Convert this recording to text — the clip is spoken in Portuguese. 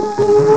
Música